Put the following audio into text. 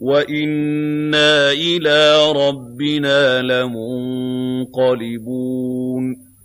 وَإِنَّا إِلَىٰ رَبِّنَا لَمُنقَلِبُونَ